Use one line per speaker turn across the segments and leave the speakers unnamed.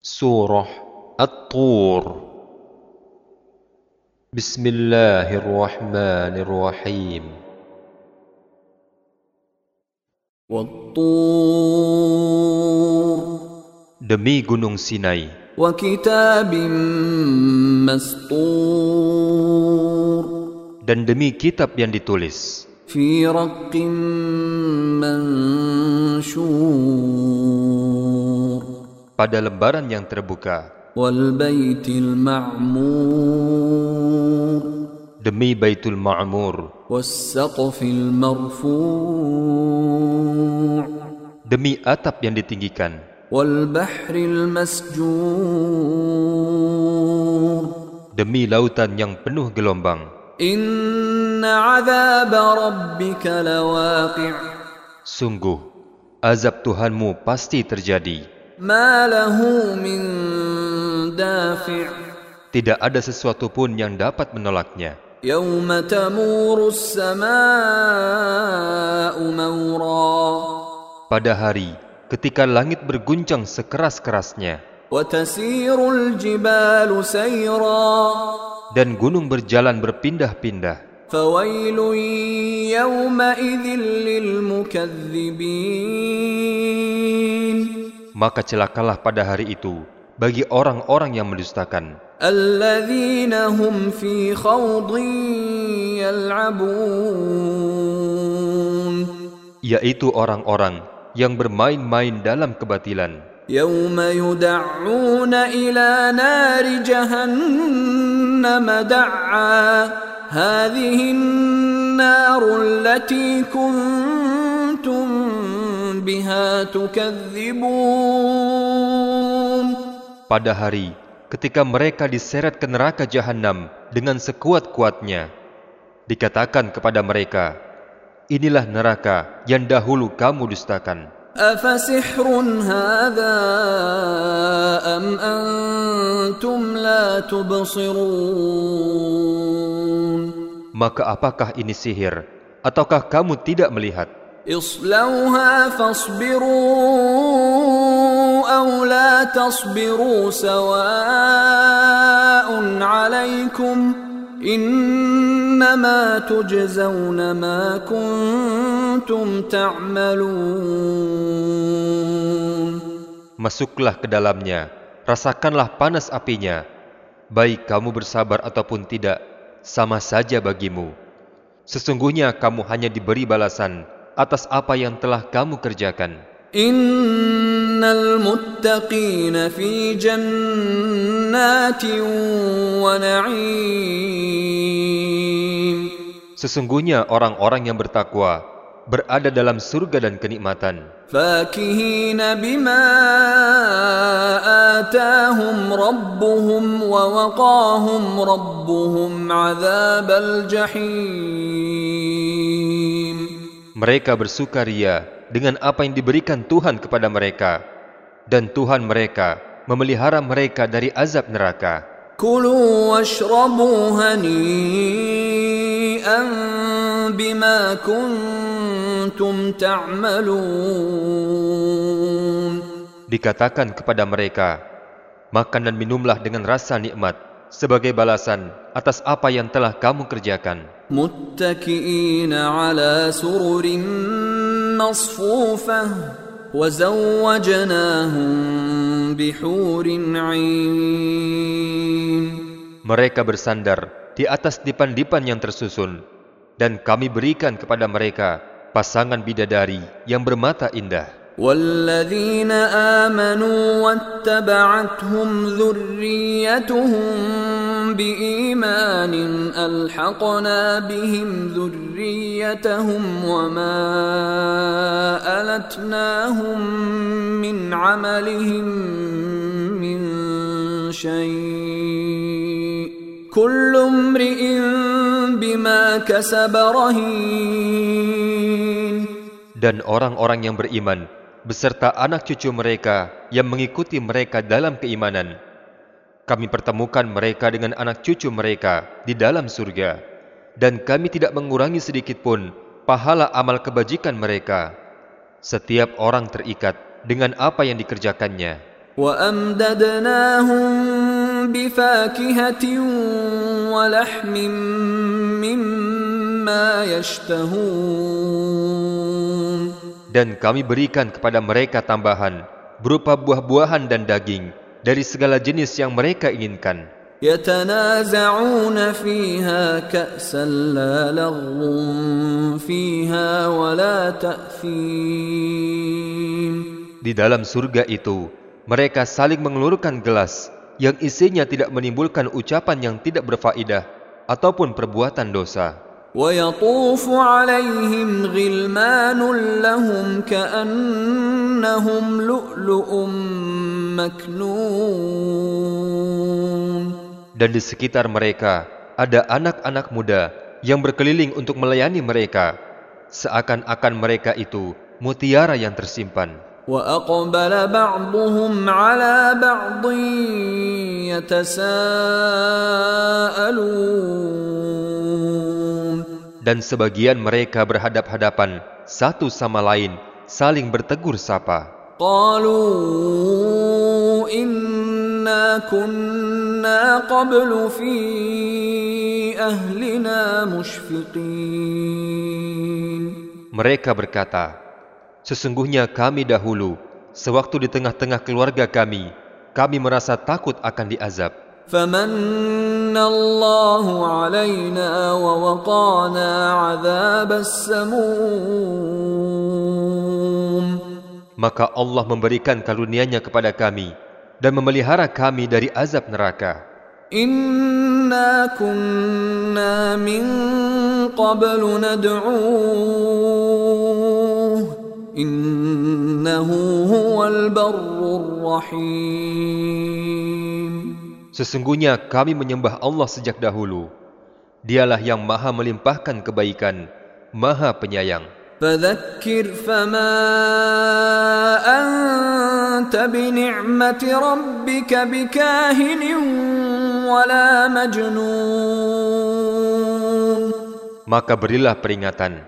Surah At-Tur. Bismillahirrahmanirrahim. Demi Gunung Sinai. Dan demi kitab yang ditulis. pada lembaran yang terbuka. Demi Baitul Ma'mur. Demi atap yang ditinggikan. Demi lautan yang penuh gelombang. Sungguh azab Tuhanmu pasti terjadi. Tidak ada sesuatu pun yang dapat menolaknya. Pada hari ketika langit berguncang sekeras-kerasnya. Dan gunung berjalan berpindah-pindah. maka celakalah pada hari itu bagi orang-orang yang mendustakan
الذين هم في خوض يلعبون
yaitu orang-orang yang bermain-main dalam kebatilan
يوم يدعون إلى نار جهنم دعا هذه النار التي كنتم بها تكذبون
pada hari ketika mereka diseret ke neraka jahanam dengan sekuat-kuatnya dikatakan kepada mereka inilah neraka yang dahulu kamu dustakan
أفسحر هذا أم أنتم لا تبصرون
maka apakah ini sihir ataukah kamu tidak melihat
اصلوها فاصبروا أو لا تصبروا سواء عليكم إنما تجزون ما كنتم تعملون
Masuklah ke dalamnya, rasakanlah panas apinya. Baik kamu bersabar ataupun tidak, sama saja bagimu. Sesungguhnya kamu hanya diberi balasan atas apa yang telah kamu kerjakan.
Innal muttaqina fi jannatin wa na'im.
Sesungguhnya orang-orang yang bertakwa berada dalam surga dan kenikmatan.
Fakihina bima atahum rabbuhum wa waqahum rabbuhum azabal jahim.
Mereka bersukaria dengan apa yang diberikan Tuhan kepada mereka. Dan Tuhan mereka memelihara mereka dari azab neraka.
Kulu washrabu hani'an bima kuntum ta'malun.
Dikatakan kepada mereka, makan dan minumlah dengan rasa nikmat sebagai balasan atas apa yang telah kamu kerjakan. Mereka bersandar di atas dipan-dipan yang tersusun dan kami berikan kepada mereka pasangan bidadari yang bermata indah.
والذين آمنوا واتبعتهم ذريتهم بإيمان ألحقنا بهم ذريتهم وما ألتناهم من عملهم من شيء كل امرئ بما كسب رهين
Dan orang-orang yang beriman beserta anak cucu mereka yang mengikuti mereka dalam keimanan. Kami pertemukan mereka dengan anak cucu mereka di dalam surga. Dan kami tidak mengurangi sedikit pun pahala amal kebajikan mereka. Setiap orang terikat dengan apa yang dikerjakannya.
وأمددناهم بفاكهة ولحم مما يشتهون
Dan kami berikan kepada mereka tambahan berupa buah-buahan dan daging dari segala jenis yang mereka inginkan.
يتنازعون فيها كأسا لا لغو فيها ولا تأثيم
Di dalam surga itu, mereka saling mengelurkan gelas yang isinya tidak menimbulkan ucapan yang tidak berfaedah ataupun perbuatan dosa.
ويطوف عليهم غلمان لهم كأنهم لؤلؤ مكنون
Dan di sekitar mereka ada anak-anak muda yang berkeliling untuk melayani mereka, seakan-akan mereka itu mutiara yang tersimpan.
وأقبل بعضهم على بعض يتساءلون
Dan sebagian mereka berhadap-hadapan satu sama lain, saling bertegur sapa.
قالوا إنا كنا قبل في أهلنا مشفقين
Mereka berkata, Sesungguhnya kami dahulu, sewaktu di tengah-tengah keluarga kami, kami merasa takut akan diazab.
فمن الله علينا ووقانا عذاب السموم
Maka Allah memberikan karunia-Nya kepada kami dan memelihara kami dari azab neraka.
إنا كنا من قبل ندعوه إنه هو البر الرحيم
Sesungguhnya kami menyembah Allah sejak dahulu. Dialah yang maha melimpahkan kebaikan, maha penyayang.
فذكر فما أنت بنعمة ربك بكاهن ولا مجنون
Maka berilah peringatan,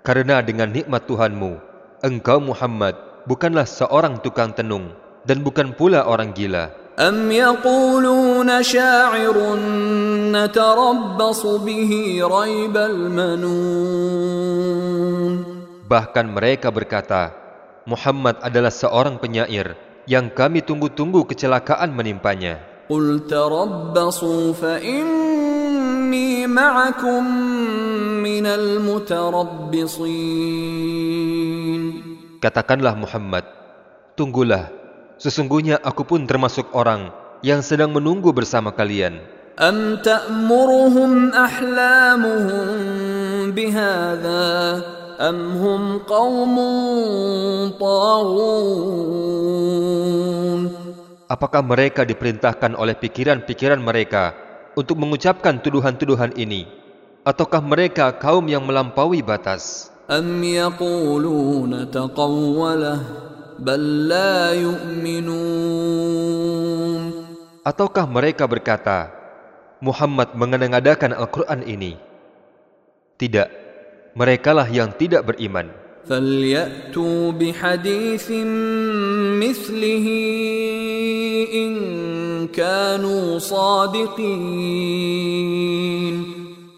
karena dengan nikmat Tuhanmu, engkau Muhammad bukanlah seorang tukang tenung dan bukan pula orang gila.
أم يقولون شاعر نتربص به ريب المنون
Bahkan mereka berkata, Muhammad adalah seorang penyair yang kami tunggu-tunggu kecelakaan menimpanya.
قل تربصوا فإني معكم من المتربصين
Katakanlah Muhammad, tunggulah, sesungguhnya aku pun termasuk orang yang sedang menunggu bersama kalian.
أم تأمرهم أحلامهم بهذا أم هم قوم طاغون
Apakah mereka diperintahkan oleh pikiran-pikiran mereka untuk mengucapkan tuduhan-tuduhan ini? Ataukah mereka kaum yang melampaui batas?
أم يقولون تقوله بل لا يؤمنون
Ataukah mereka berkata, Muhammad mengenang-adakan Al-Quran ini? Tidak, merekalah yang tidak beriman.
فليأتوا بحديث مثله إن كانوا صادقين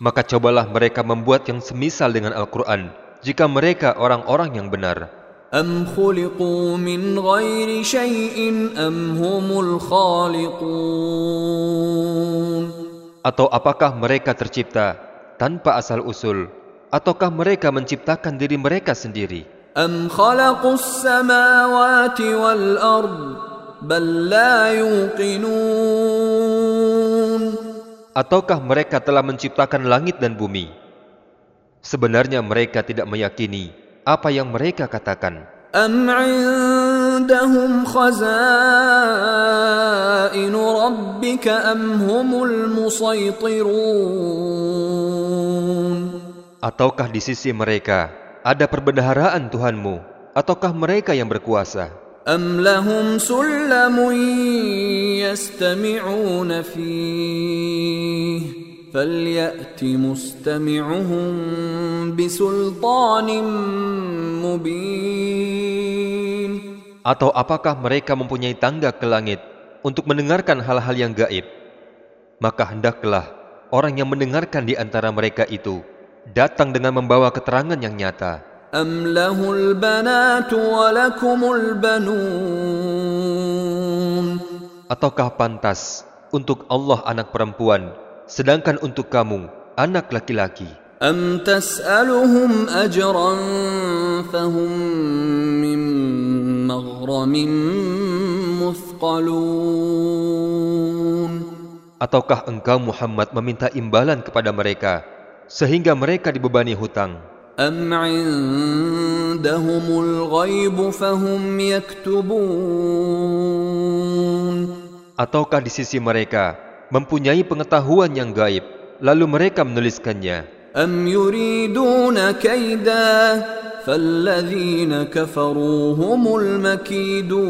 Maka cobalah mereka membuat yang semisal dengan Al-Quran jika mereka orang-orang yang benar.
أم خلقوا من غير شيء أم هم الخالقون
Atau apakah mereka tercipta tanpa asal-usul? Ataukah mereka menciptakan diri mereka sendiri?
أم خلقوا السماوات والأرض بل لا يوقنون
Ataukah mereka telah menciptakan langit dan bumi? Sebenarnya mereka tidak meyakini apa yang mereka katakan.
أم عندهم خزائن ربك أم هم المسيطرون
Ataukah di sisi mereka ada perbendaharaan Tuhanmu? Ataukah mereka yang berkuasa?
أم لهم سلم يستمعون فيه فليأت مستمعهم
atau apakah mereka mempunyai tangga ke langit untuk mendengarkan hal-hal yang gaib maka hendaklah orang yang mendengarkan di antara mereka itu datang dengan membawa keterangan yang nyata.
Am.
Ataukah pantas untuk Allah anak perempuan, sedangkan untuk kamu anak laki-laki?
أم تسألهم أجرا فهم من مغرم مثقلون
Ataukah engkau Muhammad meminta imbalan kepada mereka sehingga mereka dibebani hutang?
أم عندهم الغيب فهم يكتبون
Ataukah di sisi mereka mempunyai pengetahuan yang gaib, lalu mereka menuliskannya?
أم يريدون كيدا فالذين كفروا هم المكيدون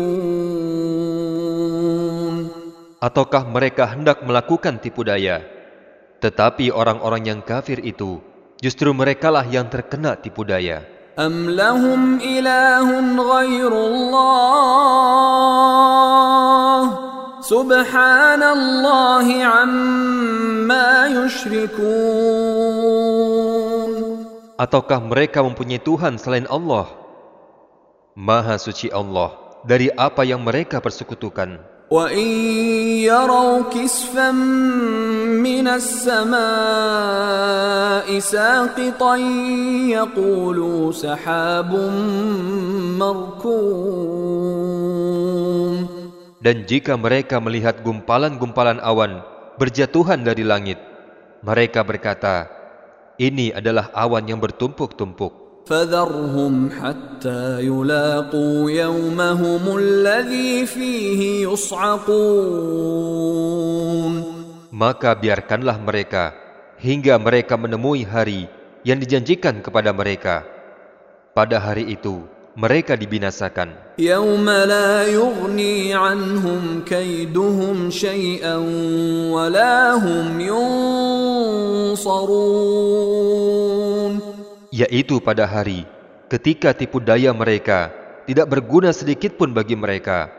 Ataukah mereka hendak melakukan tipu daya? Tetapi orang-orang yang kafir itu justru merekalah yang terkena tipu daya.
أم لهم إله غير الله Subhanallah amma yushrikun.
Ataukah mereka mempunyai Tuhan selain Allah? Maha suci Allah dari apa yang mereka persekutukan.
Wa in yarau kisfan minas sama'i saqitan yaqulu sahabun markum.
Dan jika mereka melihat gumpalan-gumpalan awan berjatuhan dari langit, mereka berkata, ini adalah awan yang bertumpuk-tumpuk.
فذرهم حتى يلاقوا يومهم الذي فيه يصعقون
Maka biarkanlah mereka hingga mereka menemui hari yang dijanjikan kepada mereka. Pada hari itu, mereka dibinasakan. Yaitu pada hari ketika tipu daya mereka tidak berguna sedikit pun bagi mereka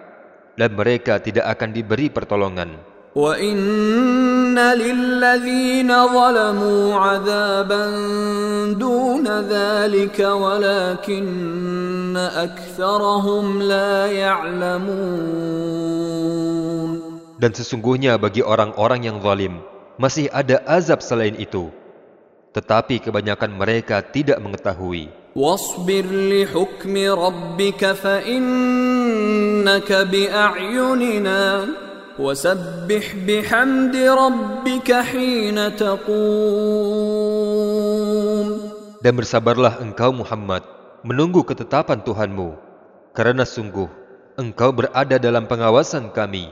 dan mereka tidak akan diberi pertolongan
وإن للذين ظلموا عذابا دون ذلك ولكن أكثرهم لا يعلمون
Dan sesungguhnya bagi orang-orang yang zalim masih ada azab selain itu. Tetapi kebanyakan mereka tidak mengetahui.
واصبر لحكم ربك فإنك بأعيننا وسبح بحمد ربك حين تقوم
Dan bersabarlah engkau Muhammad menunggu ketetapan Tuhanmu. Karena sungguh engkau berada dalam pengawasan kami.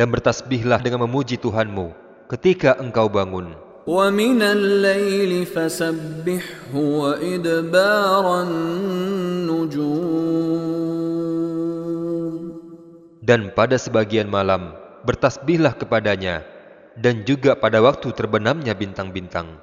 Dan bertasbihlah dengan memuji Tuhanmu ketika engkau bangun.
ومن الليل فسبحه وإدبار النجوم
Dan pada sebagian malam bertasbihlah kepadanya dan juga pada waktu terbenamnya bintang-bintang.